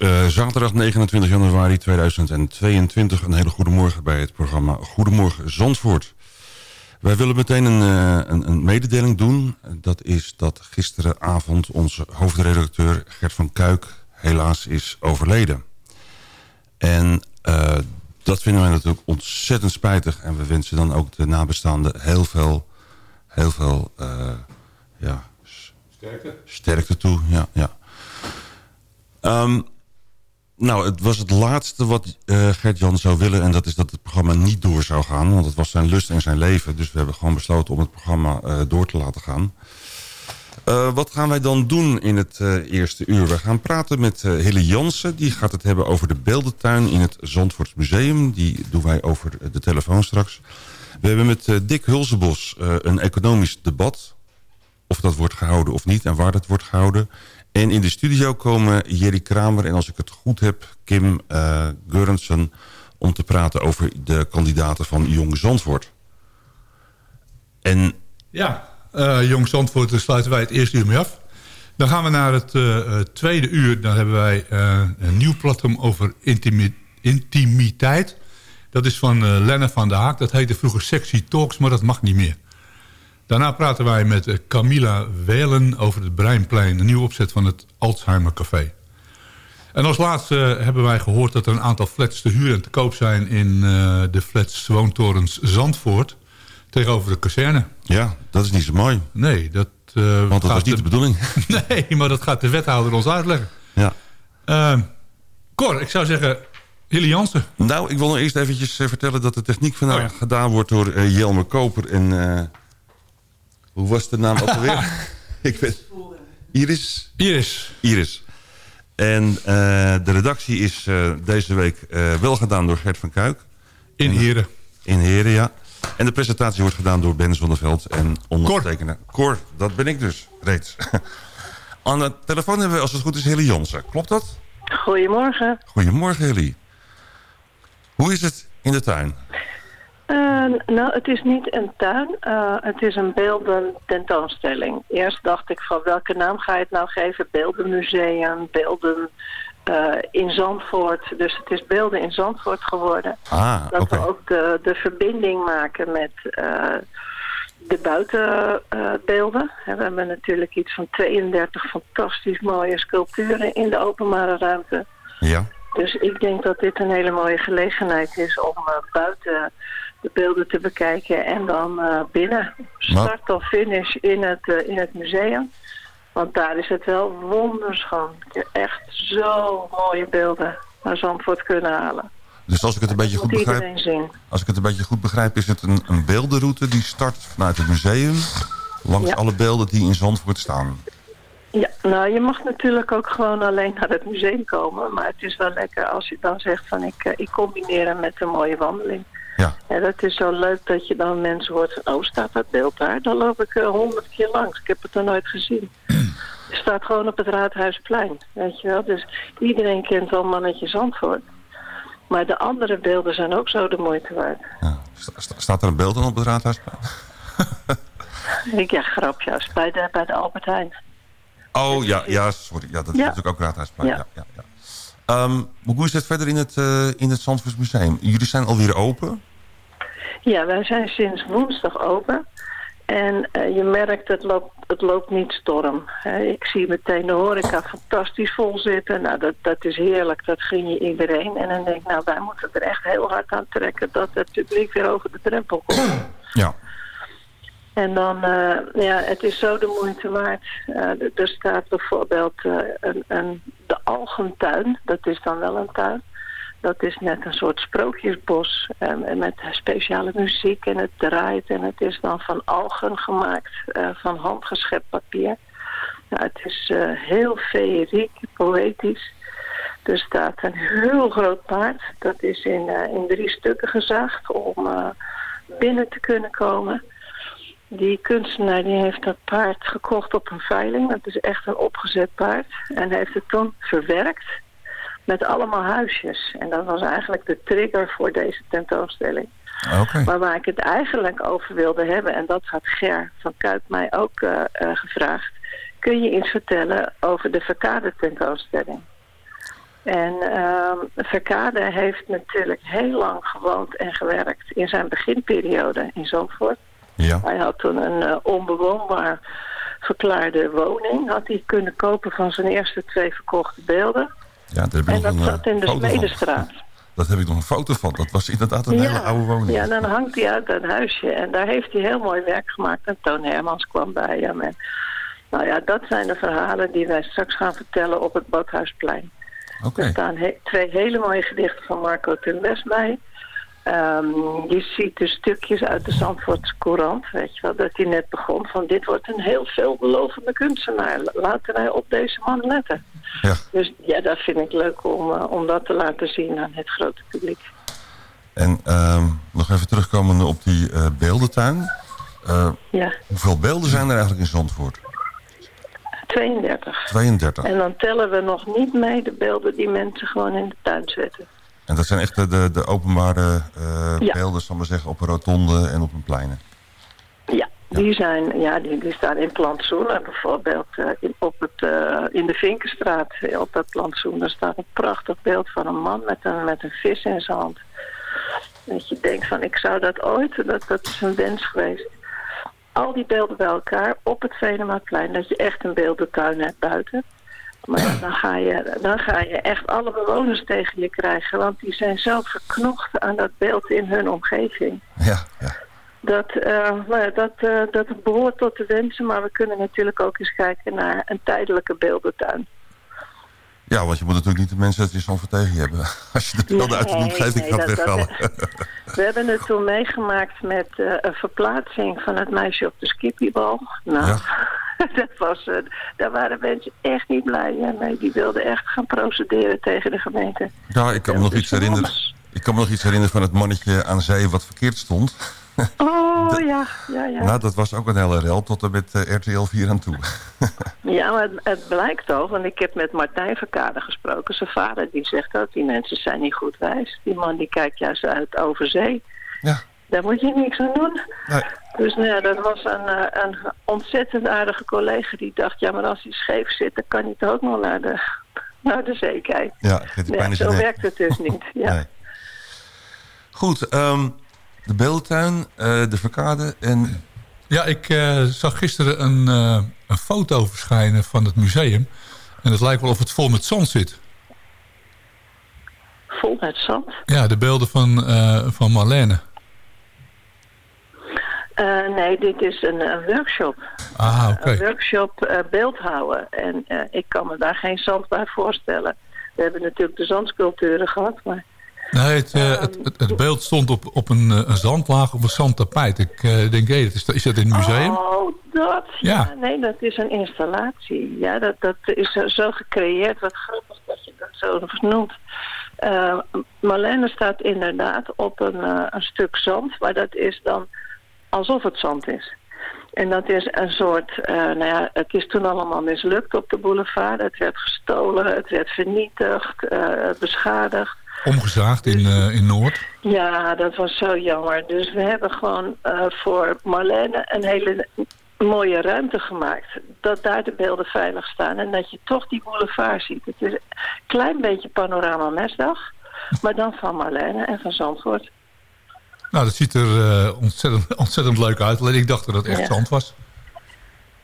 Is eh, zaterdag 29 januari 2022. Een hele goede morgen bij het programma Goedemorgen Zandvoort. Wij willen meteen een, eh, een, een mededeling doen. Dat is dat gisteravond onze hoofdredacteur Gert van Kuik helaas is overleden. En eh, dat vinden wij natuurlijk ontzettend spijtig. En we wensen dan ook de nabestaanden heel veel, heel veel ja, sterkte. sterkte toe. Ja, ja. Ehm, nou, het was het laatste wat eh, Gert-Jan zou willen... en dat is dat het programma niet door zou gaan. Want het was zijn lust en zijn leven. Dus we hebben gewoon besloten om het programma eh, door te laten gaan. Eh, wat gaan wij dan doen in het eerste uur? We gaan praten met uh, Hille Jansen. Die gaat het hebben over de beeldentuin in het Zandvoorts Museum. Die doen wij over de telefoon straks. We hebben met Dick Hulsebos een economisch debat. Of dat wordt gehouden of niet en waar dat wordt gehouden. En in de studio komen Jerry Kramer en als ik het goed heb... Kim uh, om te praten over de kandidaten van Jong Zandvoort. En Ja, eh Jong Zandvoort, daar sluiten wij het eerste uur mee af. Dan gaan we naar het eh, tweede uur. Dan hebben wij een nieuw platform over intimi- intimiteit. Dat is van Lenne van der Haak. Dat heette vroeger Sexy Talks, maar dat mag niet meer. Daarna praten wij met eh, Camilla Welen over het Breinplein. Een nieuwe opzet van het Alzheimer Café. En als laatste hebben wij gehoord dat er een aantal flats te huur en te koop zijn... in eh, de flats Woontorens Zandvoort tegenover de kazerne. ja, dat is niet zo mooi. Nee, dat, eh, Want dat was niet de bedoeling. Nee, maar dat gaat de wethouder ons uitleggen. ja. Eh, Cor, ik zou zeggen, Hilly Jansen. Nou, ik wil nog eerst eventjes vertellen dat de techniek vandaag Oh ja. gedaan wordt door eh, Jelmer Koper en... hoe was de naam ook alweer? ik weet... Iris? Iris. Iris. En eh, de redactie is eh, deze week eh, wel gedaan door Gert van Kuik. In Heren. In Heren, ja. En de presentatie wordt gedaan door Ben Zonneveld en ondertekenen. Cor, dat ben ik dus, reeds. Aan de telefoon hebben we, als het goed is, Hilly Jonsen. Klopt dat? Goedemorgen. Goedemorgen, Hilly. Hoe is het in de tuin? Eh, nou, het is niet een tuin. eh, het is een beelden tentoonstelling. Eerst dacht ik van welke naam ga je het nou geven? Beeldenmuseum, beelden eh, in Zandvoort. Dus het is beelden in Zandvoort geworden. Ah, Dat we ook de, de verbinding maken met de buitenbeelden. we hebben natuurlijk iets van 32 fantastisch mooie sculpturen in de openbare ruimte. Ja, Dus ik denk dat dit een hele mooie gelegenheid is om buiten de beelden te bekijken en dan eh, binnen start of finish in het, eh, in het museum. Want daar is het wel wonderschoon. Echt zo mooie beelden naar Zandvoort kunnen halen. dus als ik het een beetje goed begrijp... Als ik het een beetje goed begrijp, is het een, een beeldenroute die start vanuit het museum... langs Ja. alle beelden die in Zandvoort staan. Ja, nou je mag natuurlijk ook gewoon alleen naar het museum komen. Maar het is wel lekker als je dan zegt van ik, eh, ik combineer hem met een mooie wandeling. Ja, En dat is zo leuk dat je dan mensen hoort van, oh staat dat beeld daar? Dan loop ik eh, honderd keer langs. Ik heb het er nooit gezien. Het staat gewoon op het Raadhuisplein, weet je wel. Dus iedereen kent wel mannetje Zandvoort. Maar de andere beelden zijn ook zo de moeite waard. ja. Sta- sta- staat er een beeld dan op het Raadhuisplein? Ik, ja, grapjes. Bij de, bij de Albert Heijn. Oh, ja, ja sorry. Ja, dat is Ja. natuurlijk ook Raadhuisplein. Ja. Ja. Ja, ja, Ehm, hoe is het verder in het, eh in het Zandvoorts Museum? Jullie zijn alweer open? Ja, wij zijn sinds woensdag open. En eh, je merkt, het loopt, het loopt niet storm. Hè. ik zie meteen de horeca fantastisch vol zitten. Nou, dat, dat is heerlijk. Dat gun je iedereen. En dan denk ik, nou, wij moeten er echt heel hard aan trekken... dat het publiek weer over de drempel komt. Ja. En dan, eh, ja, het is zo de moeite waard. Er staat bijvoorbeeld een, een, Algentuin. Dat is dan wel een tuin. Dat is net een soort sprookjesbos eh, met speciale muziek en het draait. En het is dan van algen gemaakt, eh, van handgeschept papier. Nou, het is eh, heel feeriek, poëtisch. Er staat een heel groot paard. Dat is in, eh, in drie stukken gezaagd om binnen te kunnen komen. Die kunstenaar die heeft dat paard gekocht op een veiling. Dat is echt een opgezet paard. En heeft het toen verwerkt met allemaal huisjes. En dat was eigenlijk de trigger voor deze tentoonstelling. Maar waar ik het eigenlijk over wilde hebben... en dat had Ger van Kuip mij ook eh, eh, gevraagd... kun je iets vertellen over de Verkade tentoonstelling? En ehm Verkade heeft natuurlijk heel lang gewoond en gewerkt... in zijn beginperiode in Zandvoort. Ja. Hij had toen een eh, onbewoonbaar verklaarde woning. Had hij kunnen kopen van zijn eerste twee verkochte beelden. ja, daar heb ik En nog dat een eh, zat in de. Smedestraat. Dat heb ik nog een foto van. Dat was inderdaad een hele oude woning. Ja, dan hangt hij uit dat huisje. En daar heeft hij heel mooi werk gemaakt. En Toon Hermans kwam bij hem. En, nou ja, dat zijn de verhalen die wij straks gaan vertellen op het Badhuisplein. Oké. Er staan he- twee hele mooie gedichten van Marco Tumbes bij. Ehm, je ziet de stukjes uit de Zandvoortse Courant, weet je wel, dat hij net begon van dit wordt een heel veelbelovende kunstenaar. Laten wij op deze man letten. Ja. Dus ja, dat vind ik leuk om, eh, om dat te laten zien aan het grote publiek. En ehm, nog even terugkomen op die eh, beeldentuin. Eh, Ja, hoeveel beelden zijn er eigenlijk in Zandvoort? 32. 32. En dan tellen we nog niet mee de beelden die mensen gewoon in de tuin zetten. En dat zijn echt de, de, openbare eh, Ja. beelden, zal ik maar zeggen, op een rotonde en op een pleinen. Ja, die, zijn, ja die, die staan in plantsoenen bijvoorbeeld. eh, in, op het, eh, in de Vinkenstraat, op dat plantsoen, daar staat een prachtig beeld van een man met een, met een vis in zijn hand. Dat je denkt van, ik zou dat ooit, dat, dat is een wens geweest. Al die beelden bij elkaar op het Venemaplein, dat je echt een beeldentuin hebt buiten. Maar ja, dan, ga je, dan ga je echt alle bewoners tegen je krijgen, want die zijn zo verknocht aan dat beeld in hun omgeving. Ja, ja. Dat, ja, dat, eh, dat behoort tot de wensen, maar we kunnen natuurlijk ook eens kijken naar een tijdelijke beeldentuin. Ja, want je moet natuurlijk niet de mensen uit je Zandvoort tegen je hebben. Als je de beelden uit de nee, gaat wegvallen. We hebben het toen meegemaakt met eh, een verplaatsing van het meisje op de skippiebal. Nou, Ja. dat was, eh, daar waren mensen echt niet blij mee. Die wilden echt gaan procederen tegen de gemeente. Ja, ik kan me nog iets herinneren. Ik kan me nog iets herinneren van het mannetje aan zee wat verkeerd stond. Oh, ja, ja, ja. Nou, dat was ook een hele rel tot en met eh, RTL 4 aan toe. Ja, maar het, het blijkt ook, want ik heb met Martijn Verkade gesproken. Zijn vader die zegt ook, die mensen zijn niet goed wijs. Die man die kijkt juist uit over zee. ja, Daar moet je niks aan doen. nee. Dus nou ja, dat was een, eh, een ontzettend aardige collega die dacht... ja, maar als hij scheef zit, dan kan hij toch ook nog naar de, naar de zee kijken. ja Nee, zo werkt het dus niet. Ja. Nee. Goed, ehm, de beeltuin, eh, de verkade en... Ja, ik eh, zag gisteren een, eh, een foto verschijnen van het museum. En het lijkt wel of het vol met zand zit. Vol met zand. Ja, de beelden van, eh, van Marlene. Eh, nee, dit is een, een workshop. Ah, oké. Een workshop eh, beeldhouden. En eh, ik kan me daar geen zand bij voorstellen. We hebben natuurlijk de zandsculpturen gehad, maar... Nee, het, eh, het, het, het beeld stond op, op een, eh, een zandlaag of een zandtapijt. Ik eh, denk, dat is, is dat in het museum? Oh, dat? Ja. Ja. Nee, dat is een installatie. Ja, dat, dat is zo- gecreëerd. Wat grappig dat je dat zo noemt. Eh, Marlene staat inderdaad op een, een stuk zand. Maar dat is dan alsof het zand is. En dat is een soort, eh, nou ja, het is toen allemaal mislukt op de boulevard. Het werd gestolen, het werd vernietigd, beschadigd. Omgezaagd in, eh, in Noord. Ja, dat was zo jammer. Dus we hebben gewoon eh, voor Marlene een hele mooie ruimte gemaakt. Dat daar de beelden veilig staan en dat je toch die boulevard ziet. Het is een klein beetje panorama mesdag, maar dan van Marlene en van Zandvoort. Nou, dat ziet er eh, ontzettend, ontzettend leuk uit. Alleen ik dacht dat het echt Ja. zand was.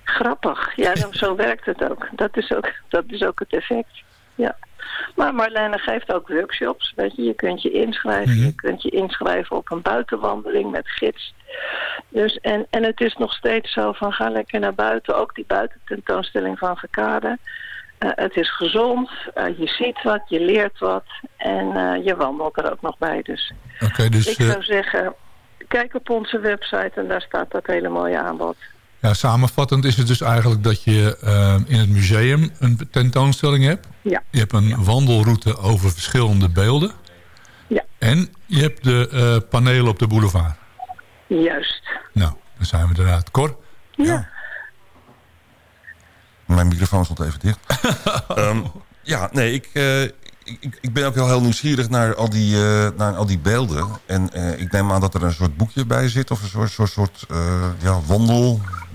Grappig. Ja, dan, zo werkt het ook. Dat is ook, dat is ook het effect. Ja. Maar Marlene geeft ook workshops. Weet je, je kunt je inschrijven. Mhm. Je kunt je inschrijven op een buitenwandeling met gids. Dus, en, en het is nog steeds zo van ga lekker naar buiten. Ook die buitententoonstelling van Verkade. Eh, het is gezond. eh, je ziet wat, je leert wat. En eh, je wandelt er ook nog bij. Dus dus ik zou zeggen, kijk op onze website en daar staat dat hele mooie aanbod. Ja, samenvattend is het dus eigenlijk dat je eh, in het museum een tentoonstelling hebt. Ja. Je hebt een wandelroute over verschillende beelden. Ja. En je hebt de eh, panelen op de boulevard. Juist. Nou, dan zijn we eruit. Cor? Ja. Mijn microfoon stond even dicht. Ehm, ja, nee, ik, eh, ik, ik ben ook heel, heel nieuwsgierig naar al die, eh, naar al die beelden. En eh, ik neem aan dat er een soort boekje bij zit... of een soort, soort, soort eh, ja,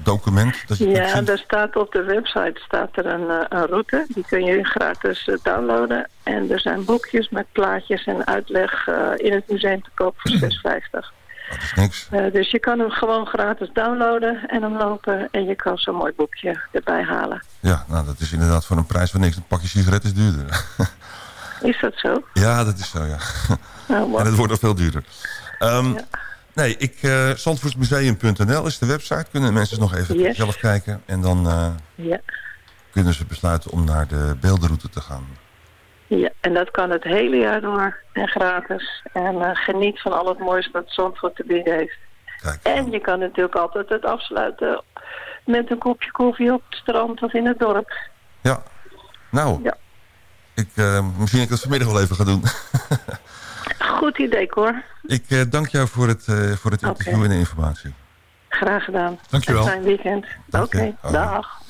wandeldocument. Dat je Ja, daar staat op de website staat er een, eh, een route. Die kun je gratis eh, downloaden. En er zijn boekjes met plaatjes en uitleg eh, in het museum te koop voor 6,50. Dat is niks. Dus je kan hem gewoon gratis downloaden en hem lopen. En je kan zo'n mooi boekje erbij halen. Ja, nou, dat is inderdaad voor een prijs van niks. Een pakje sigaret is duurder. Is dat zo? ja, dat is zo, ja. Nou. En het wordt nog veel duurder. Ehm, Nee, ik, zandvoortsmuseum.nl is de website. Kunnen mensen nog even Yes. zelf kijken. En dan eh, Ja. kunnen ze besluiten om naar de beeldenroute te gaan. ja, en dat kan het hele jaar door en gratis. En eh, geniet van al het moois dat Zandvoort te bieden heeft. Kijk, En je kan natuurlijk altijd het afsluiten met een kopje koffie op het strand of in het dorp. ja. Nou, Ja. ik, misschien dat ik dat vanmiddag wel even ga doen. Goed idee, Cor. ik eh, dank jou voor het, eh, voor het interview en de informatie. Graag gedaan. Dankjewel. Fijn weekend. Oké, dag.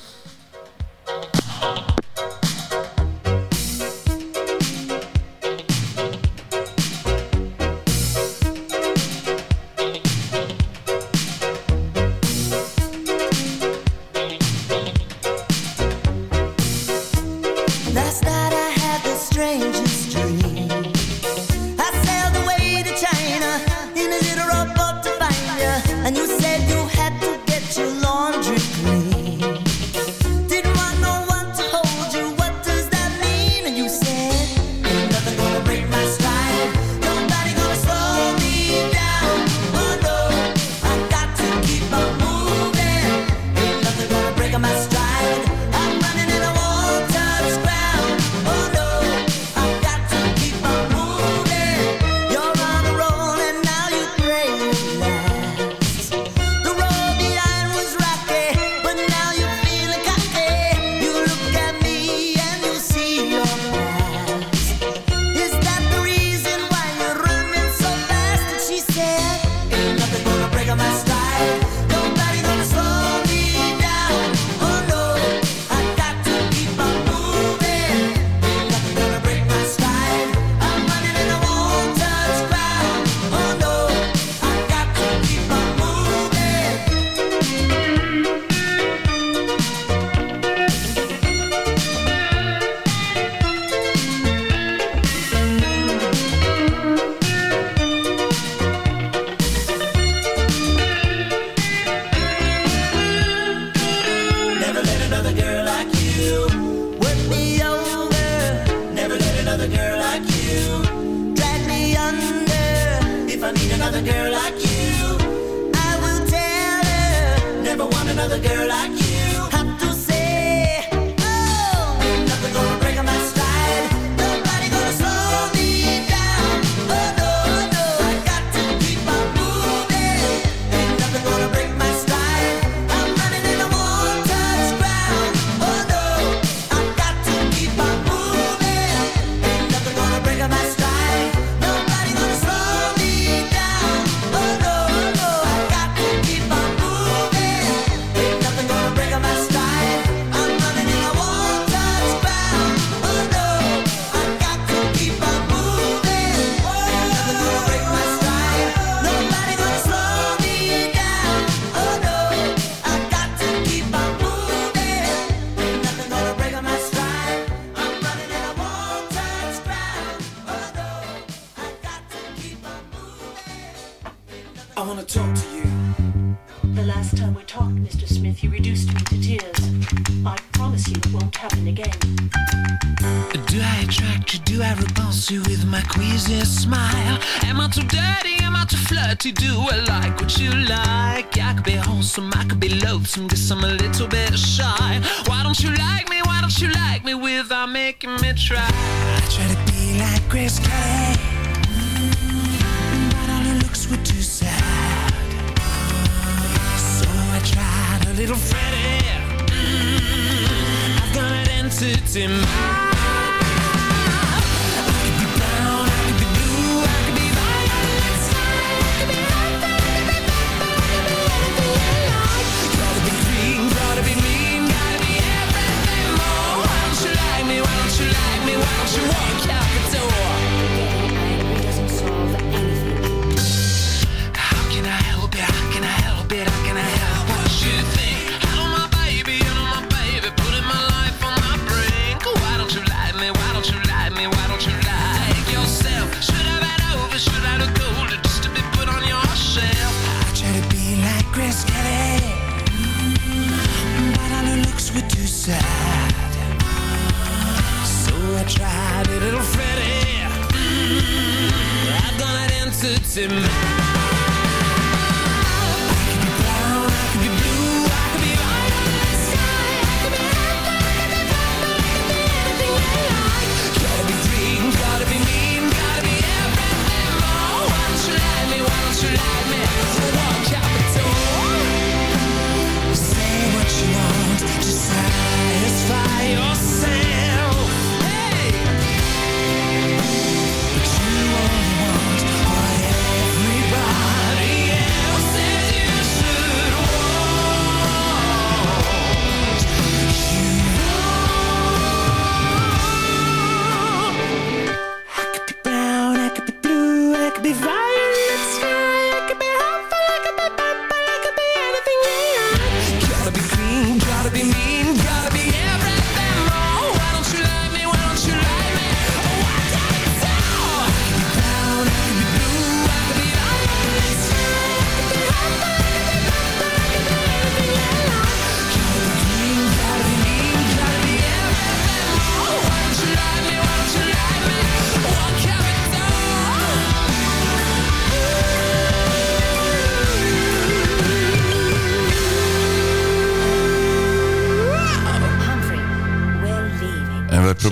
I'm guess I'm a little bit shy. Why don't you like me? Why don't you like me without making me try?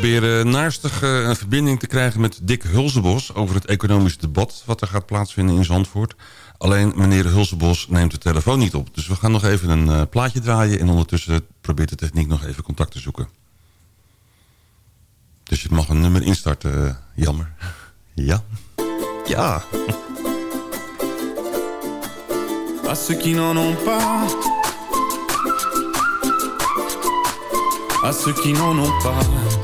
proberen naastig eh, een verbinding te krijgen met Dick Hulsebos... over het economisch debat wat er gaat plaatsvinden in Zandvoort. Alleen meneer Hulsebos neemt de telefoon niet op. Dus we gaan nog even een eh, plaatje draaien... en ondertussen probeert de techniek nog even contact te zoeken. Dus je mag een nummer instarten, eh, jammer. Ja. Ja. À ceux qui n'en pas À ceux qui pas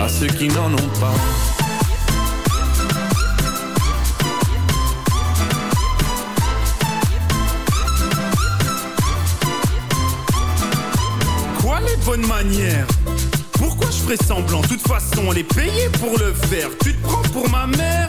à ceux qui n'en ont pas. Quoi les bonnes manières? Pourquoi je ferais semblant? De toute façon, on est payé pour le faire. Tu te prends pour ma mère?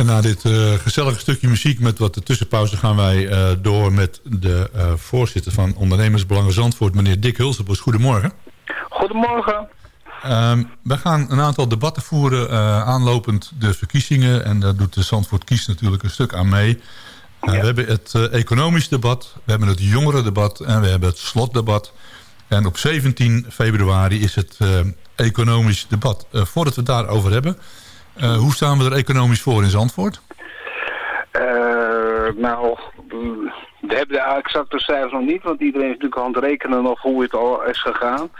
En na dit eh, gezellige stukje muziek met wat de tussenpauze... gaan wij eh, door met de eh, voorzitter van Ondernemersbelangen Zandvoort... meneer Dick Hulsenbos. Goedemorgen. Goedemorgen. Ehm, we gaan een aantal debatten voeren aanlopend de verkiezingen. En daar doet de Zandvoort Kies natuurlijk een stuk aan mee. We hebben het economisch debat, we hebben het jongerendebat en we hebben het slotdebat. En op 17 februari is het economisch debat. Voordat we het daarover hebben, eh, hoe staan we er economisch voor in Zandvoort? Eh, nou, we hebben de exacte cijfers nog niet, want iedereen is natuurlijk aan het rekenen of hoe het al is gegaan.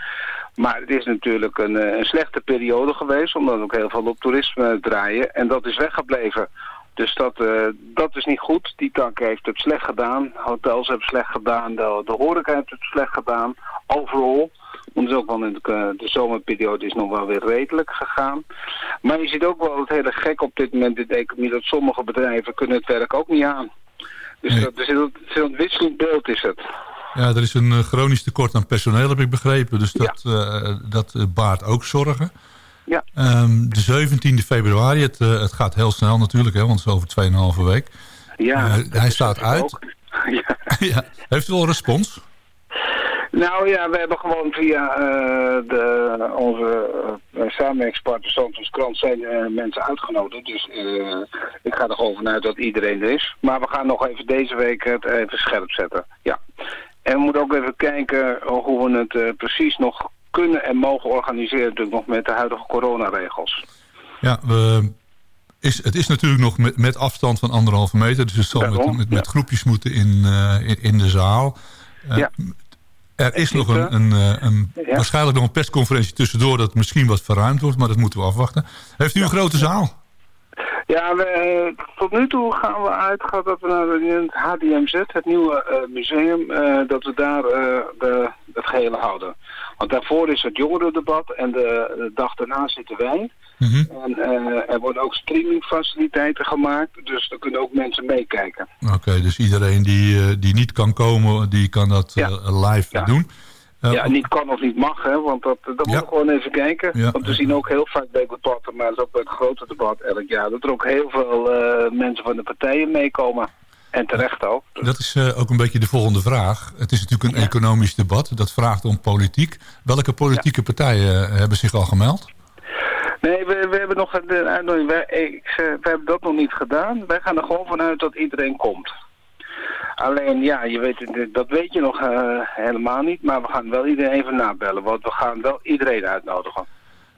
Maar het is natuurlijk een, eh, een slechte periode geweest, omdat ook heel veel op toerisme draaien. En dat is weggebleven. Dus dat, dat is niet goed. Die tak heeft het slecht gedaan. Hotels hebben het slecht gedaan. De, de horeca heeft het slecht gedaan. Overal. Is ook wel in de, de zomerperiode is nog wel weer redelijk gegaan. Maar je ziet ook wel het hele gek op dit moment in de economie... dat sommige bedrijven kunnen het werk ook niet aan. Dus Nee. dat, er zit een, wisselend beeld is het. Ja, er is een eh, chronisch tekort aan personeel, heb ik begrepen. Dus dat, eh, dat eh, baart ook zorgen. Ja. Ehm, de 17 februari, het, het gaat heel snel natuurlijk, hè, want het is over 2,5 week. Ja, hij is staat uit. ja. Heeft u al respons? Nou ja, we hebben gewoon via eh, de, onze uh, samenwerkingspartner Zandvoorts Krant zijn eh, mensen uitgenodigd. Dus ik ga er gewoon vanuit dat iedereen er is. Maar we gaan nog even deze week het even scherp zetten. Ja. En we moeten ook even kijken hoe we het precies nog kunnen en mogen organiseren natuurlijk nog met de huidige coronaregels. Ja, we, is, het is natuurlijk nog met, met afstand van anderhalve meter. Dus het zal met, met, groepjes moeten in, in, in de zaal. Ja. Er is nog een, een, eh, een, Ja. waarschijnlijk nog een persconferentie tussendoor... dat misschien wat verruimd wordt, maar dat moeten we afwachten. Heeft u een grote zaal? Ja, we, eh, tot nu toe gaan we uitgaan dat we naar het HDMZ, het nieuwe eh, museum, eh, dat we daar de, het gehele houden. Want daarvoor is het jongerendebat en de, de dag daarna zitten wij. Mhm. En er worden ook streamingfaciliteiten gemaakt, dus er kunnen ook mensen meekijken. Oké, dus iedereen die, die niet kan komen, die kan dat Ja. live Ja. doen. Ja, niet kan of niet mag, hè, want dat, dat Ja. moet gewoon even kijken. Ja. Want we zien ook heel vaak bij debatten, maar dat is ook bij het grote debat elk jaar, dat er ook heel veel eh, mensen van de partijen meekomen. En terecht ook. Dat is eh, ook een beetje de volgende vraag. Het is natuurlijk een economisch debat. Dat vraagt om politiek. Welke politieke partijen eh, hebben zich al gemeld? Nee, we, we hebben nog een uitnodiging. Wij, ik, eh, we hebben dat nog niet gedaan. Wij gaan er gewoon vanuit dat iedereen komt. Alleen, ja, je weet, dat weet je nog eh, helemaal niet. Maar we gaan wel iedereen even nabellen. Want we gaan wel iedereen uitnodigen.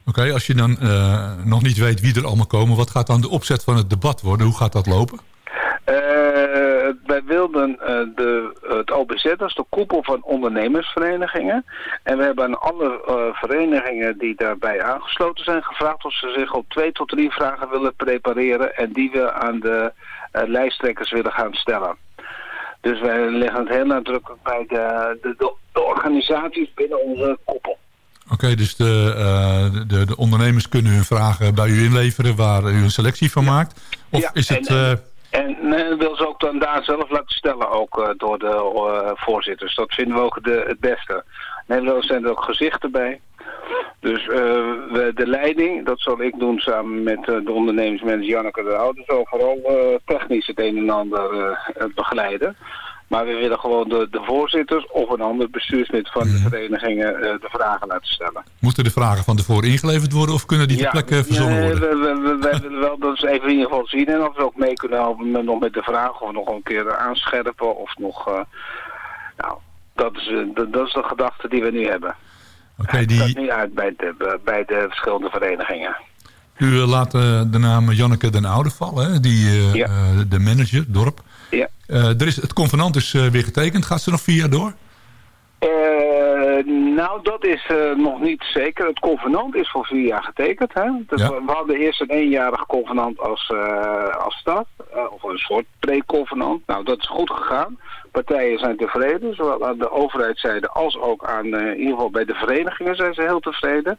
Oké, als je dan eh, nog niet weet wie er allemaal komen... wat gaat dan de opzet van het debat worden? Hoe gaat dat lopen? Eh, wij wilden de, het OBZ, dat is de koepel van ondernemersverenigingen. En we hebben aan alle verenigingen die daarbij aangesloten zijn gevraagd... of ze zich op twee tot drie vragen willen prepareren... en die we aan de lijsttrekkers willen gaan stellen. Dus wij leggen het heel nadrukkelijk bij de, de, de, organisaties binnen onze koepel. Oké, dus de, eh, de, de ondernemers kunnen hun vragen bij u inleveren... waar u een selectie van maakt? Of Ja, is het... en- eh, En nee, wil ze ook dan daar zelf laten stellen, ook eh, door de eh, voorzitters. Dat vinden we ook de, het beste. Nederland zijn er ook gezichten bij. Dus eh, we, de leiding, dat zal ik doen samen met eh, de ondernemingsmanager Janneke de Oude. Zal vooral eh, technisch het een en ander begeleiden. Maar we willen gewoon de, de voorzitters of een ander bestuurslid van de verenigingen eh, de vragen laten stellen. moeten de vragen van tevoren ingeleverd worden... of kunnen die ter plekke verzonnen nee, worden? we- we- willen wel dat ze even in ieder geval zien. En of we ook mee kunnen helpen met, nog met de vraag. Of nog een keer aanscherpen. Of nog... nou, dat is, dat, dat is de gedachte die we nu hebben. Die, gaat nu uit bij de, bij de verschillende verenigingen. U eh, laat eh, de naam Janneke den Oude vallen, hè? Die, eh, Ja. de manager, dorp. Ja. Er is, het convenant is weer getekend. Gaat ze nog vier jaar door? Nou, dat is nog niet zeker. Het convenant is voor vier jaar getekend. Hè? Dus Ja. we, we hadden eerst een eenjarig convenant als, als stad. of een soort pre-convenant. Nou, dat is goed gegaan. Partijen zijn tevreden. Zowel aan de overheidszijde als ook aan, eh, in ieder geval bij de verenigingen zijn ze heel tevreden.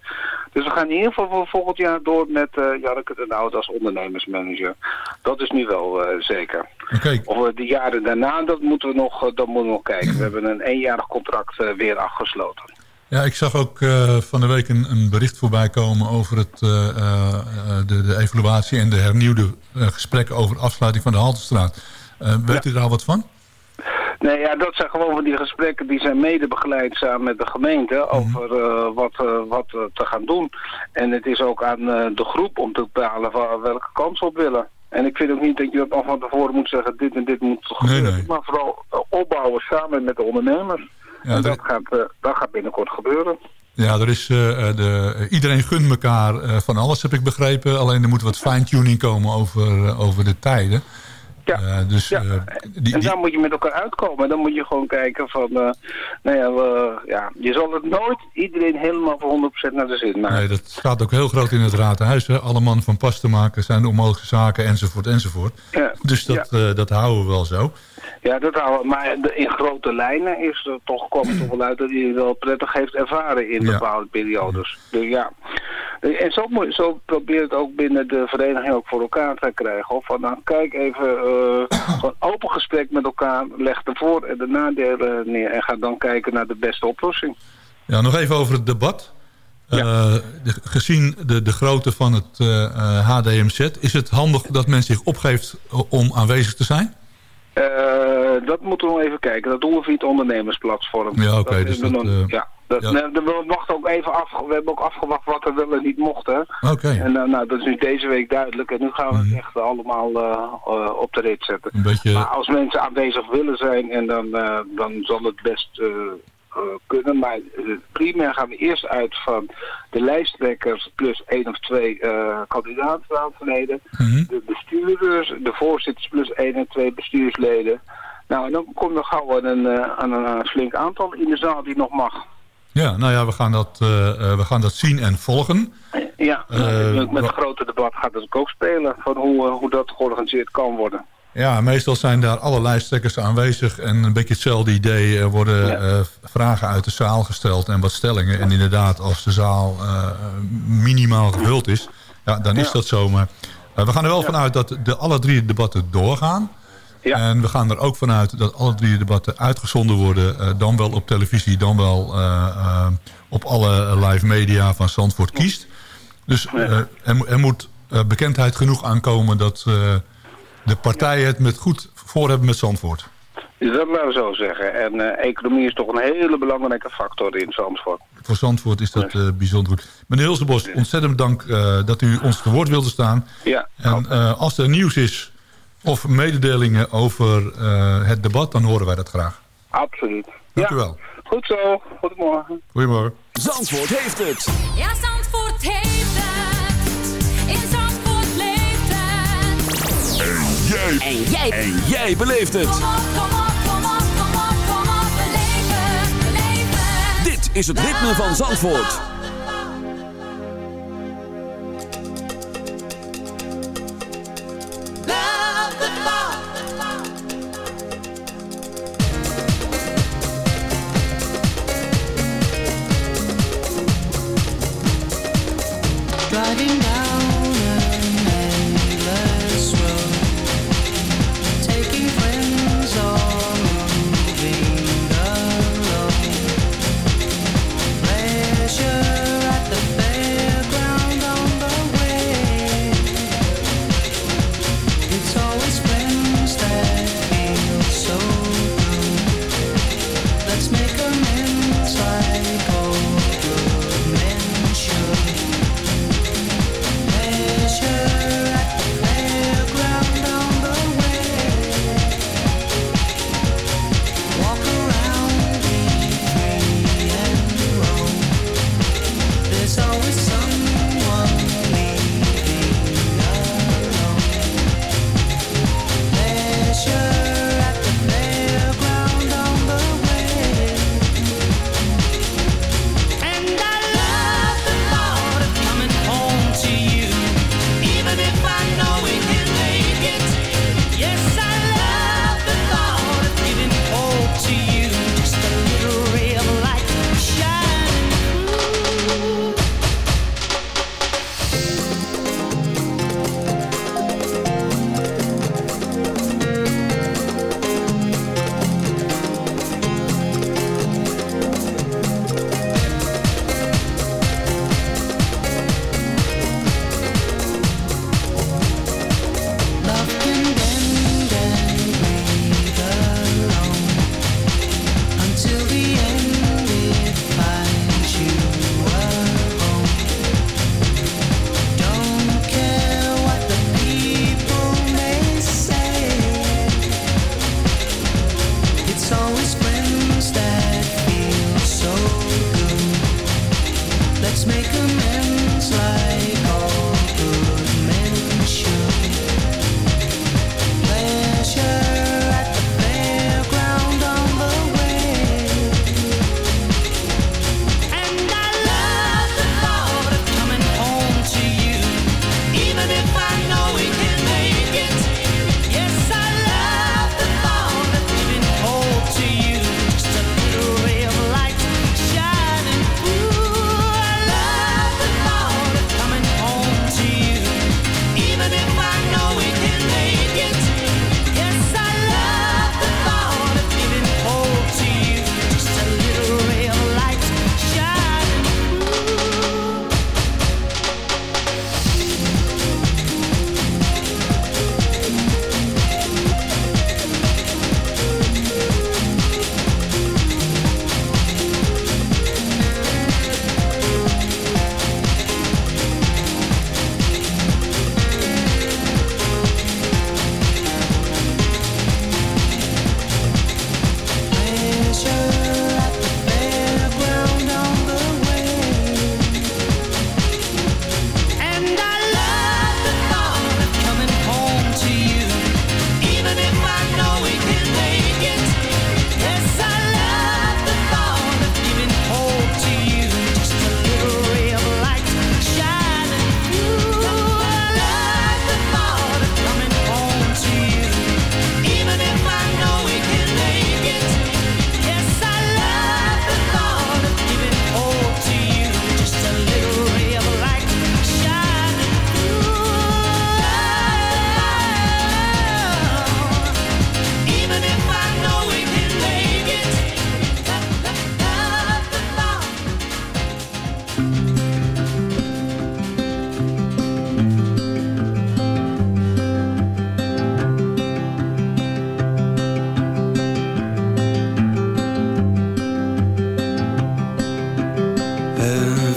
Dus we gaan in ieder geval voor volgend jaar door met uh, Janneke de Oud als ondernemersmanager. Dat is nu wel eh, zeker. Oké, Of we de jaren daarna, dat moeten we nog, dat moeten we nog kijken. We hebben een eenjarig contract weer afgesloten. Ja, ik zag ook van de week een, een bericht voorbij komen over het, de, de evaluatie en de hernieuwde gesprekken over afsluiting van de Haltestraat. Weet u daar al wat van? Nee, ja, dat zijn gewoon van die gesprekken die zijn mede begeleid samen met de gemeente over eh, wat, eh, wat eh, te gaan doen. En het is ook aan de groep om te bepalen van welke kant ze op willen. En ik vind ook niet dat je dat al van tevoren moet zeggen, dit en dit moet gebeuren. nee. Maar vooral opbouwen samen met de ondernemers. Ja, en dat- gaat, dat gaat binnenkort gebeuren. Ja, er is, de, iedereen gunt elkaar van alles, heb ik begrepen. Alleen er moet wat fine-tuning komen over, over de tijden. Ja. Eh, dus Ja. eh, die, en daar moet je met elkaar uitkomen. Dan moet je gewoon kijken van, eh, nou ja, we, ja, je zal het nooit iedereen helemaal voor 100% naar de zin maken. nee, dat staat ook heel groot in het raadhuis. Hè. Alle man van pas te maken zijn de onmogelijke zaken, enzovoort, enzovoort. Ja. Dus dat, dat houden we wel zo. Ja, dat houden we. Maar in grote lijnen is er toch, komt het toch wel uit dat hij het wel prettig heeft ervaren in Ja. bepaalde periodes. Dus ja. En zo, zo probeer het ook binnen de vereniging ook voor elkaar te krijgen. Of van nou, kijk even, eh gewoon open gesprek met elkaar, leg de voor- en de nadelen neer en ga dan kijken naar de beste oplossing. Ja, nog even over het debat. Eh, de- gezien de, de grootte van het eh, eh, HDMZ... is het handig dat men zich opgeeft om aanwezig te zijn? Eh, dat moeten we nog even kijken. Dat doen we via het ondernemersplatform. Ja, oké, dus dat, eh, ja, dat, ja. nee, we, wachten ook even af, we hebben ook afgewacht wat er wel en niet mocht. Hè. Oké, En eh, nou, dat is nu deze week duidelijk. En nu gaan we het echt allemaal op de rit zetten. een beetje... Maar als mensen aanwezig willen zijn, en dan, dan zal het best kunnen. Maar eh, primair gaan we eerst uit van de lijsttrekkers plus één of twee eh. Mhm. De bestuurders, de voorzitters plus één en twee bestuursleden. Nou, en dan komt er gauw aan een, eh, aan een, eh, flink aantal in de zaal die nog mag. Ja, nou ja, we gaan dat, eh, eh, we gaan dat zien en volgen. Ja, Eh, met het grote debat gaat het ook spelen van hoe, eh, hoe dat georganiseerd kan worden. Ja, meestal zijn daar alle lijsttrekkers aanwezig... en een beetje hetzelfde idee. Er worden Ja. eh, vragen uit de zaal gesteld en wat stellingen. En inderdaad, als de zaal eh, minimaal gevuld is... Ja, dan is Ja. dat zo. Maar eh, we gaan er wel vanuit dat de alle drie debatten doorgaan. Ja. En we gaan er ook vanuit dat alle drie debatten uitgezonden worden. dan wel op televisie, dan wel op alle live media van Zandvoort kiest. Dus er, mo- er moet bekendheid genoeg aankomen... dat de partijen het met goed voor hebben met Zandvoort. Dat laten we zo zeggen. En eh, economie is toch een hele belangrijke factor in Zandvoort. Voor Zandvoort is dat eh, bijzonder goed. Meneer Hilsebos, ontzettend dank eh, dat u ons te woord wilde staan. Ja, En eh, als er nieuws is of mededelingen over eh, het debat, dan horen wij dat graag. absoluut. Dank ja. u wel. Goed zo. Goedemorgen. Goedemorgen. Zandvoort heeft het. Ja, Zandvoort heeft het. In Zandvoort. Jij En jij. En jij beleeft het. Kom op, kom op, kom op, kom op, kom op. Beleef het, beleef het. Dit is het ritme van Zandvoort.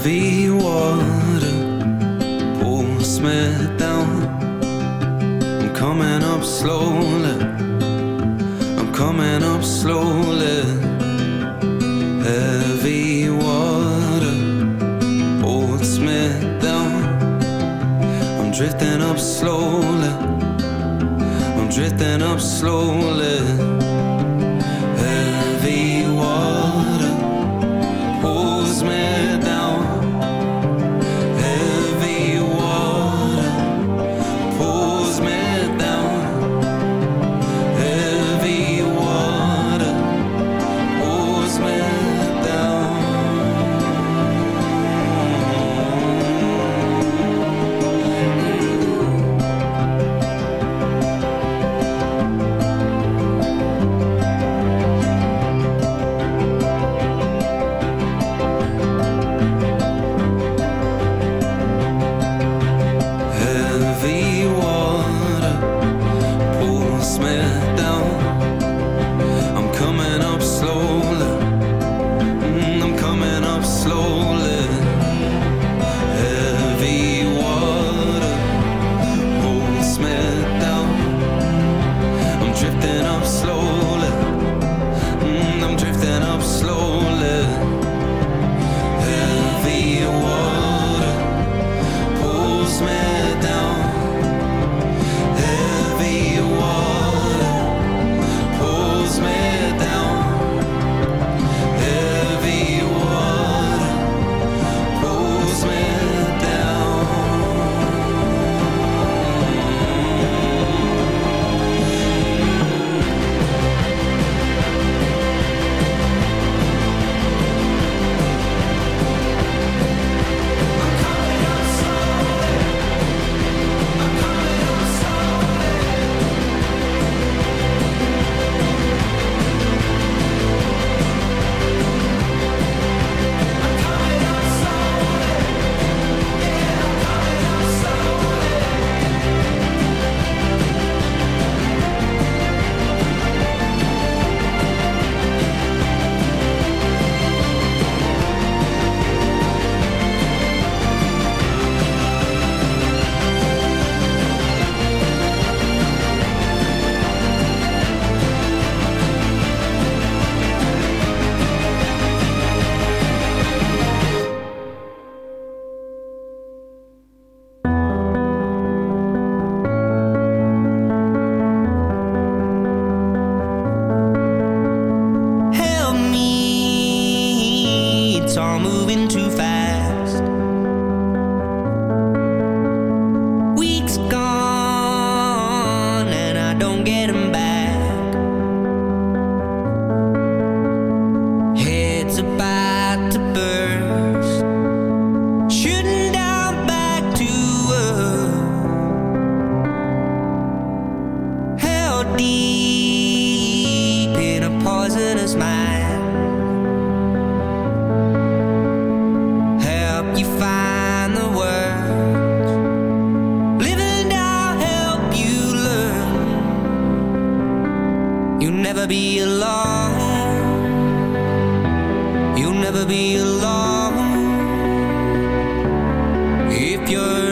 heavy water pulls me down I'm coming up slowly I'm coming up slowly Heavy water pulls me down I'm drifting up slowly I'm drifting up slowly never be alone. You'll never be alone. If you're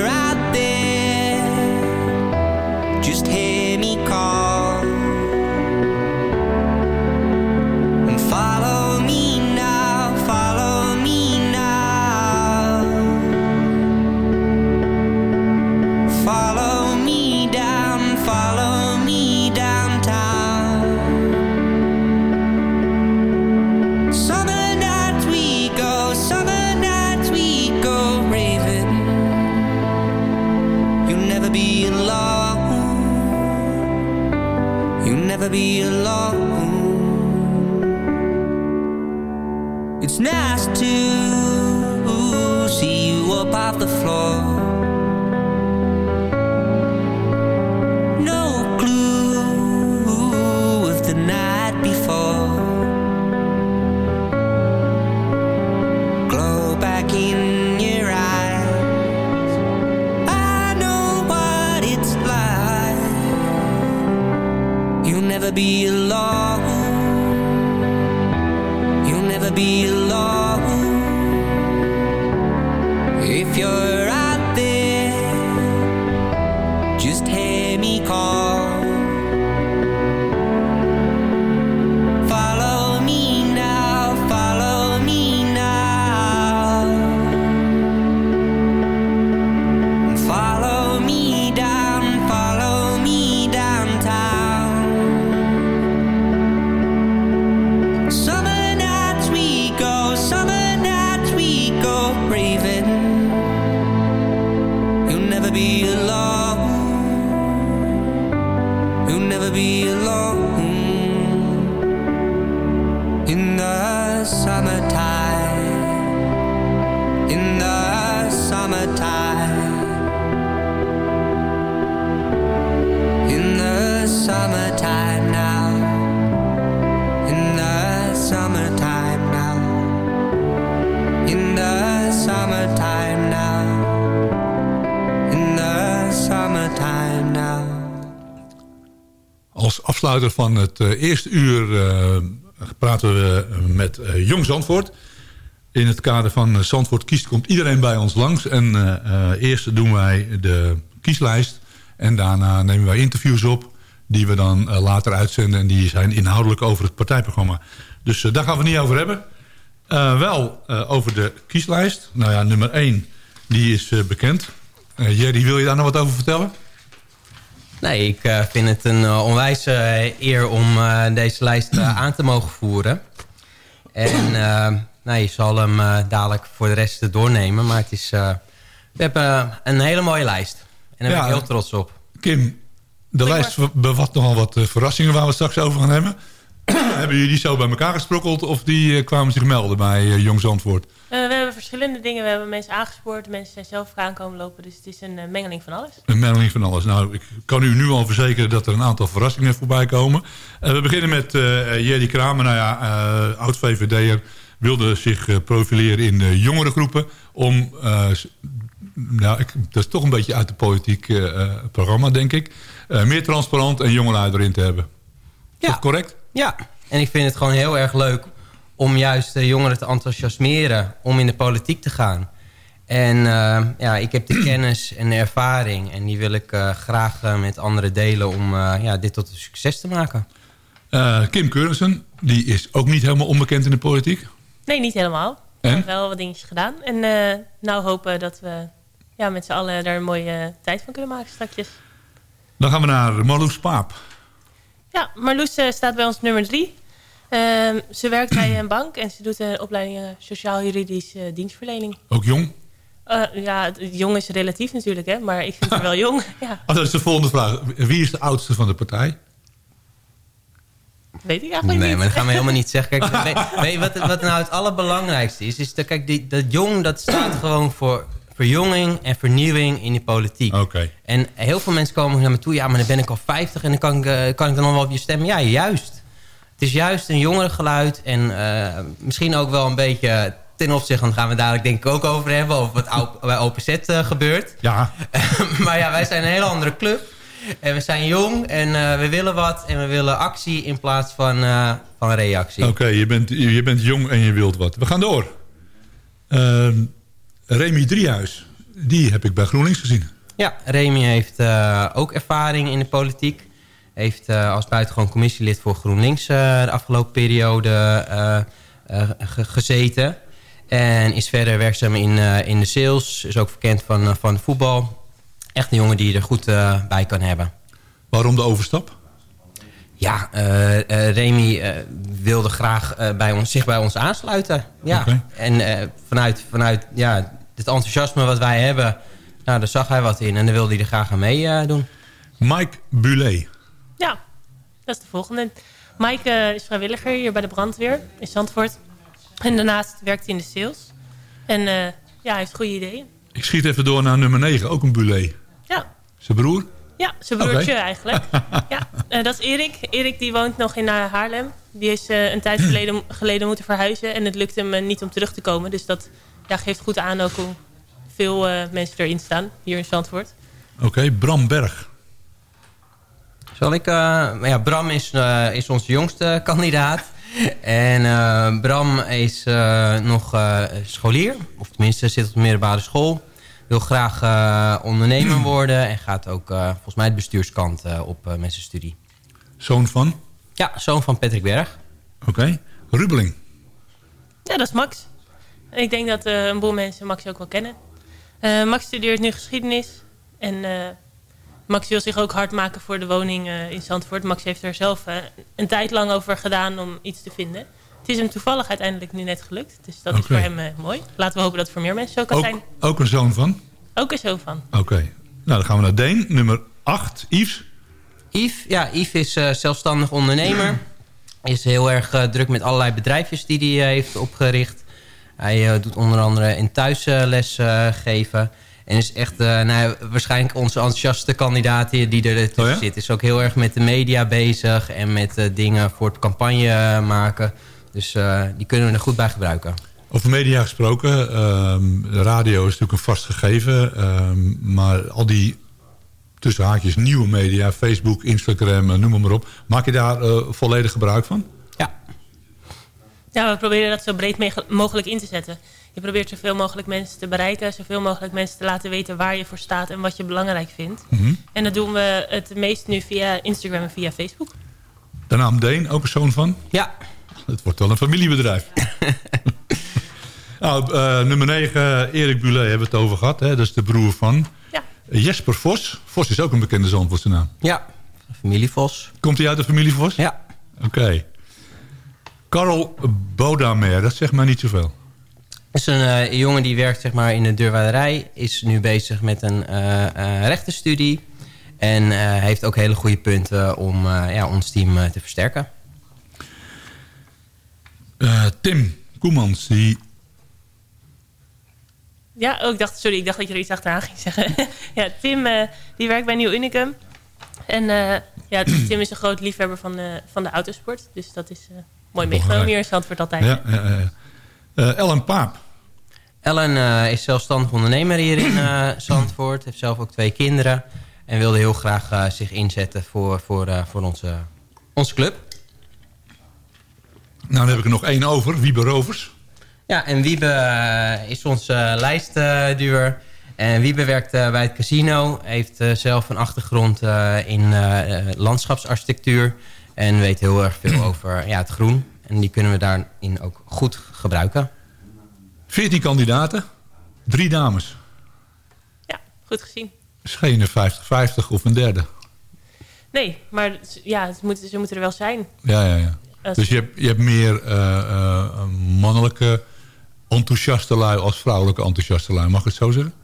Van het eh, eerste uur eh, praten we met eh, Jong Zandvoort. In het kader van Zandvoort kiest komt iedereen bij ons langs. En eerst doen wij de kieslijst. En daarna nemen wij interviews op. Die we dan later uitzenden. En die zijn inhoudelijk over het partijprogramma. Dus daar gaan we niet over hebben. Wel over de kieslijst. Nou ja, nummer 1. Die is bekend. Jerry, wil je daar nog wat over vertellen? Nee, ik eh, vind het een uh, onwijs uh, eer om uh, deze lijst aan te mogen voeren. En nou, je zal hem dadelijk voor de rest doornemen. Maar het is, we hebben een hele mooie lijst. En daar Ja, ben ik heel trots op. Kim, de lijst bevat nogal wat eh, verrassingen waar we het straks over gaan hebben. hebben jullie die zo bij elkaar gesprokkeld of die eh, kwamen zich melden bij eh, Jong Eh, we hebben verschillende dingen. We hebben mensen aangespoord. Mensen zijn zelf aankomen lopen. Dus het is een eh, mengeling van alles. Een mengeling van alles. Nou, ik kan u nu al verzekeren dat er een aantal verrassingen voorbij komen. Eh, we beginnen met eh Jerry Kramer. Nou ja, eh, oud-VVD'er wilde zich eh, profileren in de jongere groepen. Om, eh, nou, ik, dat is toch een beetje uit de politiek programma, denk ik. Eh, meer transparant en jongelui erin te hebben. Is dat correct? Ja, en ik vind het gewoon heel erg leuk om juist de jongeren te enthousiasmeren om in de politiek te gaan. En eh, ja, ik heb de kennis en de ervaring en die wil ik eh, graag eh, met anderen delen om eh, ja, dit tot een succes te maken. Eh, Kim Keurensen, die is ook niet helemaal onbekend in de politiek. Nee, niet helemaal. We En? hebben wel wat dingetjes gedaan. En eh, nou hopen dat we ja, met z'n allen daar een mooie eh, tijd van kunnen maken straks. Dan gaan we naar Marloes Paap. Ja, Marloes eh, staat bij ons nummer drie. Ehm, ze werkt bij een bank en ze doet een opleiding eh, sociaal-juridische dienstverlening. Ook jong. Eh, ja, jong is relatief natuurlijk, hè, maar ik vind haar wel jong. Ja, Oh, dat is de volgende vraag. Wie is de oudste van de partij? weet ik eigenlijk Nee, niet. maar dat gaan we helemaal niet zeggen. Kijk, weet, weet je wat, wat nou het allerbelangrijkste is? Is dat, kijk, die, dat jong dat staat gewoon voor verjonging en vernieuwing in de politiek. Oké. En heel veel mensen komen naar me toe. Ja, maar dan ben ik al 50 en dan kan ik, eh, kan ik dan nog wel op je stemmen. Ja, juist. Het is juist een jongere geluid. En eh, misschien ook wel een beetje ten opzichte... daar gaan we dadelijk denk ik ook over hebben... over wat bij OPZ eh, gebeurt. Ja. maar ja, wij zijn een hele andere club. En we zijn jong en eh, we willen wat. En we willen actie in plaats van, van reactie. Oké, je, bent, je bent jong en je wilt wat. We gaan door. Ehm Remy Driehuis. Die heb ik bij GroenLinks gezien. Ja, Remy heeft ook ervaring in de politiek. Heeft eh, als buitengewoon commissielid voor GroenLinks eh, de afgelopen periode eh, ge- gezeten. En is verder werkzaam in, in de sales. Is ook bekend van, van voetbal. Echt een jongen die je er goed bij kan hebben. Waarom de overstap? Ja, eh, Remy eh, wilde graag bij ons, zich bij ons aansluiten. Ja. En vanuit, vanuit ja, het enthousiasme wat wij hebben... Nou, daar zag hij wat in en daar wilde hij er graag aan meedoen. Mike Bulet. Ja, dat is de volgende. Mike eh, is vrijwilliger hier bij de brandweer in Zandvoort. En daarnaast werkt hij in de sales. En eh, ja, hij heeft goede ideeën. Ik schiet even door naar nummer 9. Ook een Bulet. Ja, Zijn broer? ja zijn broertje eigenlijk. ja, eh, dat is Erik. Erik die woont nog in eh, Haarlem. Die is een tijd geleden, geleden moeten verhuizen. En het lukt hem niet om terug te komen. Dus dat ja, geeft goed aan ook hoe veel mensen erin staan hier in Zandvoort. Oké, Bram Berg. Zal ik... eh, ja, Bram is, eh, is onze jongste kandidaat. En eh, Bram is eh, nog eh, scholier. Of tenminste zit op de middelbare school. Wil graag eh, ondernemer worden. En gaat ook eh, volgens mij de bestuurskant eh, op eh, met zijn studie. Zoon van? Ja, zoon van Patrick Berg. Oké. Rubeling. Ja, dat is Max. Ik denk dat eh, een boel mensen Max ook wel kennen. Eh, Max studeert nu geschiedenis. En eh, Max wil zich ook hard maken voor de woning eh, in Zandvoort. Max heeft er zelf eh, een tijd lang over gedaan om iets te vinden. Het is hem toevallig uiteindelijk nu net gelukt. Dus dat is voor hem eh, mooi. Laten we hopen dat het voor meer mensen zo kan zijn. Ook, ook een zoon van? Ook er zo van. Oké. Nou, dan gaan we naar Deen. Nummer 8, Yves. Yves, ja, Yves is eh, zelfstandig ondernemer. Is heel erg druk met allerlei bedrijfjes die hij heeft opgericht. Hij eh, doet onder andere in thuisles geven. En is echt eh, nou, waarschijnlijk onze enthousiaste kandidaat die, die er tussen Oh ja? zit. Is ook heel erg met de media bezig en met eh, dingen voor het campagne eh, maken. Dus eh, die kunnen we er goed bij gebruiken. Over media gesproken. ehm, de radio is natuurlijk een vast gegeven. ehm, maar al die tussen haakjes nieuwe media, Facebook, Instagram, noem maar, maar op. Maak je daar eh, volledig gebruik van? Ja, we proberen dat zo breed mogelijk in te zetten. Je probeert zoveel mogelijk mensen te bereiken. Zoveel mogelijk mensen te laten weten waar je voor staat en wat je belangrijk vindt. Mhm. En dat doen we het meest nu via Instagram en via Facebook. De naam Deen, ook een zoon van? Ja. Het wordt wel een familiebedrijf. nou, eh, nummer 9, Erik Bulet hebben we het over gehad. Hè? Dat is de broer van Ja. Jesper Vos. Vos is ook een bekende Zandvoortse naam. Ja, familie Vos. Komt hij uit de familie Vos? Ja. Oké. Karel Bodamer, dat zegt mij niet zoveel. Is een eh, jongen die werkt zeg maar, in de deurwaarderij. Is nu bezig met een eh, eh, rechtenstudie. En eh, heeft ook hele goede punten om eh, ja, ons team eh, te versterken. Eh, Tim Koemans, die... Ja, oh, ik dacht, sorry, ik dacht dat je er iets achteraan ging zeggen. ja, Tim eh, die werkt bij Nieuw Unicum. En eh, ja, Tim is een groot liefhebber van de, van de autosport. Dus dat is eh, mooi meegenomen hier in Zandvoort altijd. Ja, ja, ja. Eh, Ellen Paap. Ellen eh, is zelfstandig ondernemer hier in eh, Zandvoort. Heeft zelf ook twee kinderen. En wilde heel graag zich inzetten voor, voor, voor onze, onze club. Nou, dan heb ik er nog één over. Wiebe Rovers. Ja, en Wiebe is onze lijstduwer. En Wiebe werkt bij het casino. Heeft zelf een achtergrond in landschapsarchitectuur. En weet heel erg veel over ja, het groen. En die kunnen we daarin ook goed gebruiken. 14 kandidaten. Drie dames. Goed gezien. Is geen 50-50 of een derde. Nee, maar ja, het moet, ze moeten er wel zijn. Ja, ja, ja. Als- Dus je hebt, je hebt meer eh, eh, mannelijke enthousiaste lui als vrouwelijke enthousiaste lui. Mag ik het zo zeggen?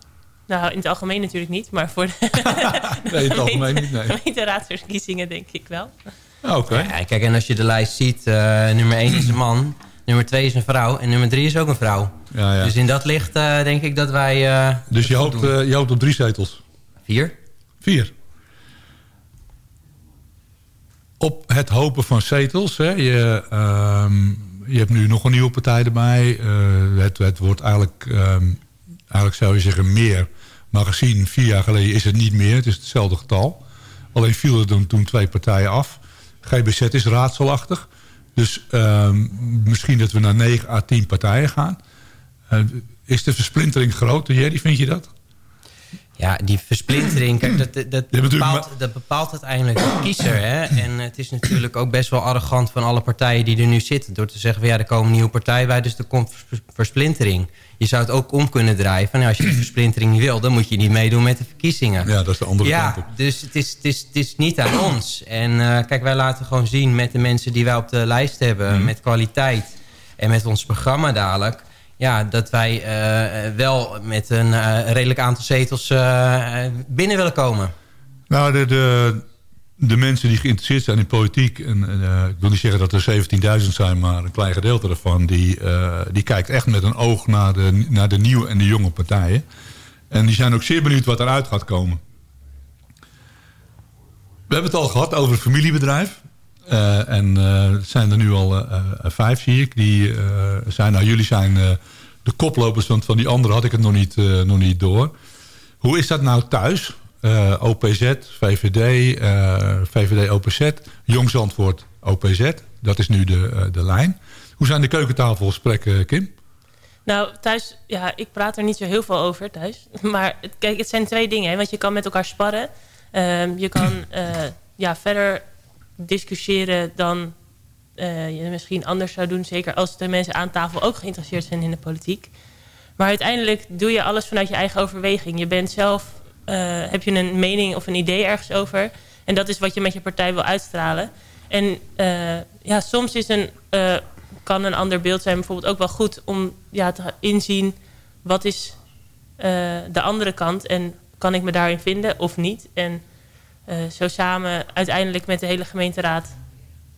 Nou, in het algemeen natuurlijk niet, maar voor de, Nee, in het algemeen niet, nee. gemeenteraadsverkiezingen denk ik wel. Ah, Oké. Ja, kijk, en als je de lijst ziet, eh, nummer 1 is een man, nummer 2 is een vrouw en nummer 3 is ook een vrouw. Ja, ja. Dus in dat licht eh, denk ik dat wij... eh, Dus je hoopt, je hoopt op drie zetels? Vier. Vier. Op het hopen van zetels. Hè, je, ehm, je hebt nu nog een nieuwe partij erbij. Het, het wordt eigenlijk, ehm, eigenlijk zou je zeggen meer. Maar gezien vier jaar geleden is het niet meer. Het is hetzelfde getal. Alleen viel er toen twee partijen af. GBZ is raadselachtig. Dus ehm, misschien dat we naar 9 à 10 partijen gaan. Eh, is de versplintering groot? Jerry, vind je dat? Ja, die versplintering, kijk, dat, dat, bepaalt, dat bepaalt uiteindelijk de kiezer. Hè? En het is natuurlijk ook best wel arrogant van alle partijen die er nu zitten. Door te zeggen, van, ja, er komen een nieuwe partijen bij, dus er komt vers- versplintering. Je zou het ook om kunnen draaien. Van, ja, als je die versplintering niet wil, dan moet je niet meedoen met de verkiezingen. Ja, dat is de andere ja, kant op. dus het is, het, is, het is niet aan ons. En eh, kijk, wij laten gewoon zien met de mensen die wij op de lijst hebben... Mhm. met kwaliteit en met ons programma dadelijk... Ja, dat wij eh, wel met een eh, redelijk aantal zetels eh, binnen willen komen. Nou, de, de, mensen die geïnteresseerd zijn in politiek... en ik wil niet zeggen dat er 17.000 zijn... maar een klein gedeelte ervan... Die, die kijkt echt met een oog naar de, naar de nieuwe en de jonge partijen. En die zijn ook zeer benieuwd wat eruit gaat komen. We hebben het al gehad over het familiebedrijf. Eh, en eh, het zijn er nu al eh, vijf, zie ik. Die zijn, nou, jullie zijn de koplopers, want van die anderen had ik het nog niet, nog niet door. Hoe is dat nou thuis? OPZ, VVD, VVD OPZ, Jong Zandvoort OPZ. Dat is nu de, de lijn. Hoe zijn de keukentafelgesprekken, Kim? Nou, thuis, ja, ik praat er niet zo heel veel over thuis. Maar kijk, het zijn twee dingen. Hè, want je kan met elkaar sparren. Ehm, je kan ja, verder discussiëren dan eh, je misschien anders zou doen. Zeker als de mensen aan tafel ook geïnteresseerd zijn in de politiek. Maar uiteindelijk doe je alles vanuit je eigen overweging. Je bent zelf, eh, heb je een mening of een idee ergens over. En dat is wat je met je partij wil uitstralen. En eh, ja, soms is een, kan een ander beeld zijn bijvoorbeeld ook wel goed om ja, te inzien wat is de andere kant. En kan ik me daarin vinden of niet? En zo samen uiteindelijk met de hele gemeenteraad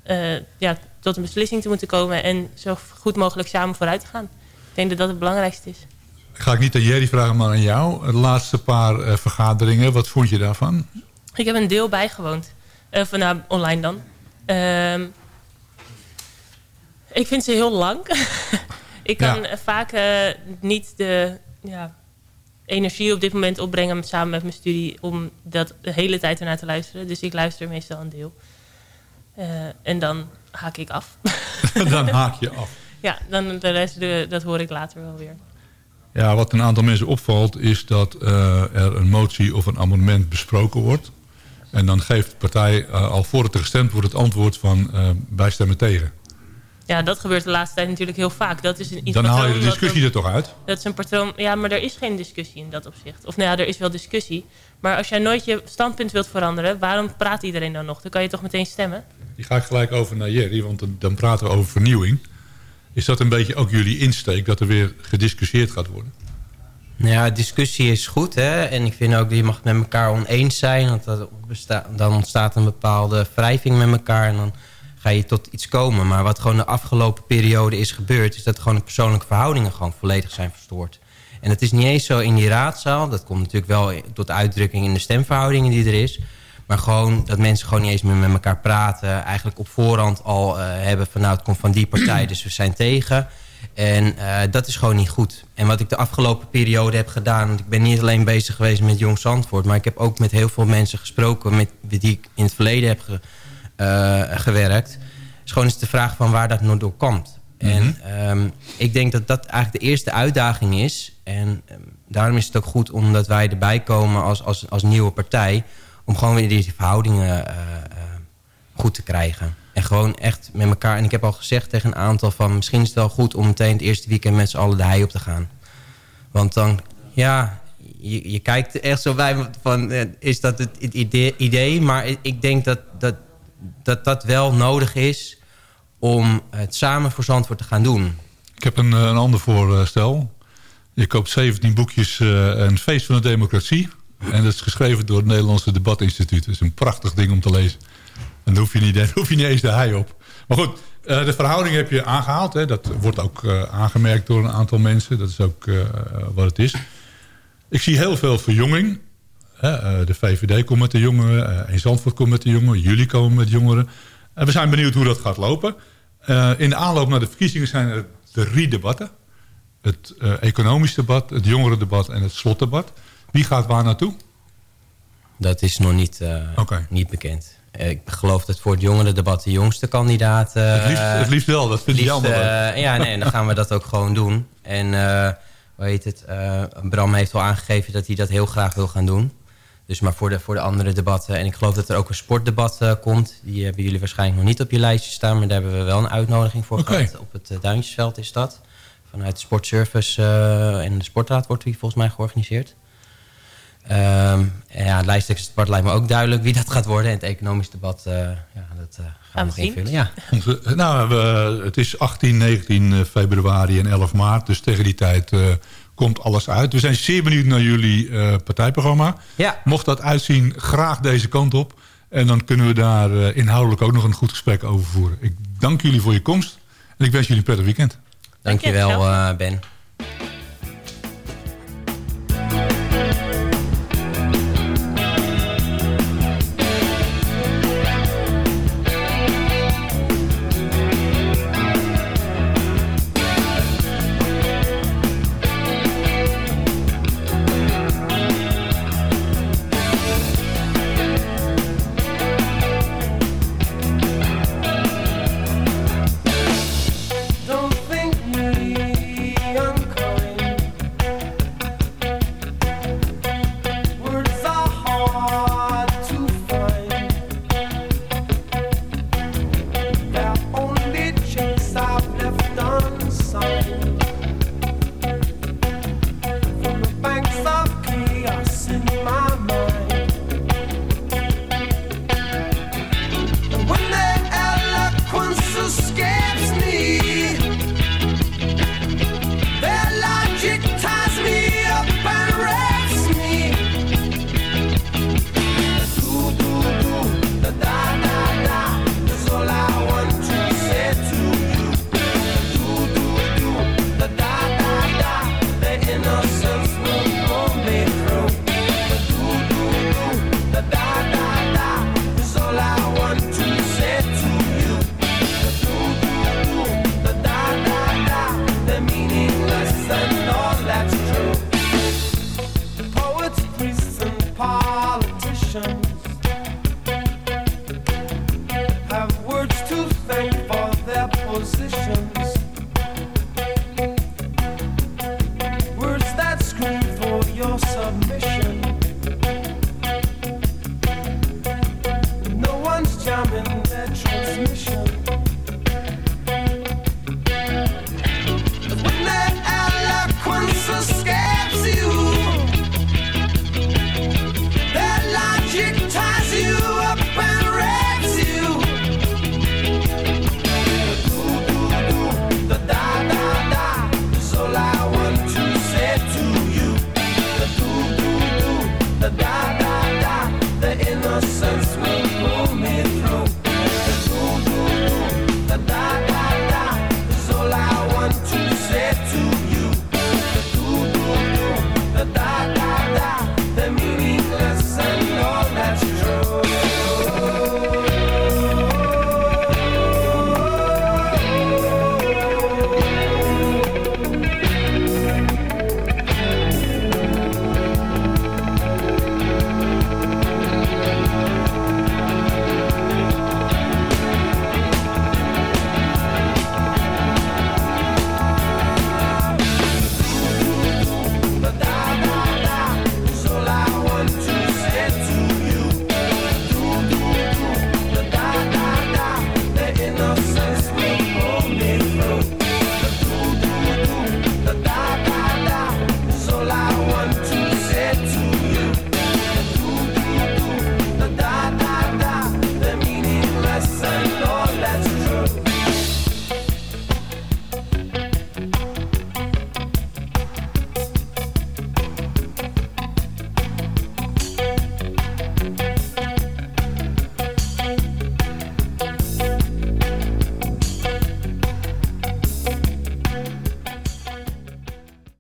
eh, ja, tot een beslissing te moeten komen en zo goed mogelijk samen vooruit te gaan. Ik denk dat dat het belangrijkste is. Ga ik niet aan Jerry vragen, maar aan jou. De laatste paar eh, vergaderingen, wat vond je daarvan? Ik heb een deel bijgewoond. Van, nou, online dan. Ehm, ik vind ze heel lang. ik kan Ja. eh, vaak eh, niet de ja, energie op dit moment opbrengen samen met mijn studie om dat de hele tijd ernaar te luisteren. Dus ik luister meestal een deel. Eh, en dan haak ik af. Dan haak je af. ja, dan de rest de- dat hoor ik later wel weer. Ja, wat een aantal mensen opvalt is dat eh, er een motie of een amendement besproken wordt. En dan geeft de partij eh, al voor het er gestemd wordt het antwoord van wij stemmen tegen. Ja, dat gebeurt de laatste tijd natuurlijk heel vaak. Dat is een, iets Dan haal je de discussie er- er toch uit? Dat is een patroon. Ja, maar er is geen discussie in dat opzicht. Of nou ja, er is wel discussie. Maar als jij nooit je standpunt wilt veranderen, waarom praat iedereen dan nog? Dan kan je toch meteen stemmen? Die ga ik gelijk over naar Jerry, want dan- dan praten we over vernieuwing. Is dat een beetje ook jullie insteek dat er weer gediscussieerd gaat worden? Nou ja, discussie is goed. Hè? En ik vind ook dat je mag met elkaar oneens zijn. Want dat dan ontstaat een bepaalde wrijving met elkaar. En dan ga je tot iets komen. Maar wat gewoon de afgelopen periode is gebeurd... is dat gewoon de persoonlijke verhoudingen gewoon volledig zijn verstoord. En het is niet eens zo in die raadzaal. Dat komt natuurlijk wel tot uitdrukking in de stemverhoudingen die er is. Maar gewoon dat mensen gewoon niet eens meer met elkaar praten. Eigenlijk op voorhand al eh, hebben van nou het komt van die partij, dus we zijn tegen. En eh, dat is gewoon niet goed. En wat ik de afgelopen periode heb gedaan... want ik ben niet alleen bezig geweest met Jong Zandvoort... maar ik heb ook met heel veel mensen gesproken... met wie ik in het verleden heb ge- gewerkt. is gewoon eens de vraag van waar dat nou door komt. En ehm, ik denk dat dat eigenlijk de eerste uitdaging is. En ehm, daarom is het ook goed omdat wij erbij komen als, als, als nieuwe partij... om gewoon weer die verhoudingen eh, eh, goed te krijgen. En gewoon echt met elkaar. En ik heb al gezegd tegen een aantal van... misschien is het wel goed om meteen het eerste weekend met z'n allen de hei op te gaan. Want dan, ja, je, je kijkt echt zo bij van... eh, is dat het het idee? idee? Maar ik- ik denk dat dat, dat dat wel nodig is... om het samen voor Zandvoort te gaan doen. Ik heb een, eh, een ander voorstel. Je koopt 17 boekjes eh, Een feest van de democratie. En dat is geschreven door het Nederlandse Debatinstituut. Dat is een prachtig ding om te lezen. En dan hoef je niet, dan hoef je niet eens de hei op. Maar goed, eh, de verhouding heb je aangehaald. Hè. Dat wordt ook aangemerkt door een aantal mensen. Dat is ook wat het is. Ik zie heel veel verjonging. Eh, de VVD komt met de jongeren. eh in Zandvoort komt met de jongeren. Jullie komen met jongeren. En we zijn benieuwd hoe dat gaat lopen. Eh, in de aanloop naar de verkiezingen zijn er drie debatten. Het economisch debat, het jongerendebat en het slotdebat. Wie gaat waar naartoe? Dat is nog niet, niet bekend. Ik geloof dat voor het jongerendebat de jongste kandidaat... Het liefst- het liefst wel, dat vind ik jammer eh, ja, nee, dan gaan we dat ook gewoon doen. En eh, hoe heet het? Bram heeft al aangegeven dat hij dat heel graag wil gaan doen. Dus maar voor de, voor de andere debatten. En ik geloof dat er ook een sportdebat eh, komt. Die hebben jullie waarschijnlijk nog niet op je lijstje staan. Maar daar hebben we wel een uitnodiging voor gehad. Op het eh, Duintjesveld is dat. Vanuit de Sportservice eh, en de Sportraad wordt die volgens mij georganiseerd. Ehm, en ja, het lijsttrekkersdebat lijkt me ook duidelijk wie dat gaat worden. En het economisch debat, eh, ja, dat eh, gaan we nog invullen. Ja. Nou, we, het is 18, 19 februari en 11 maart. Dus tegen die tijd eh, komt alles uit. We zijn zeer benieuwd naar jullie eh, partijprogramma. Ja. Mocht dat uitzien, graag deze kant op. En dan kunnen we daar eh, inhoudelijk ook nog een goed gesprek over voeren. Ik dank jullie voor je komst. En ik wens jullie een prettig weekend. Dankjewel, eh Ben.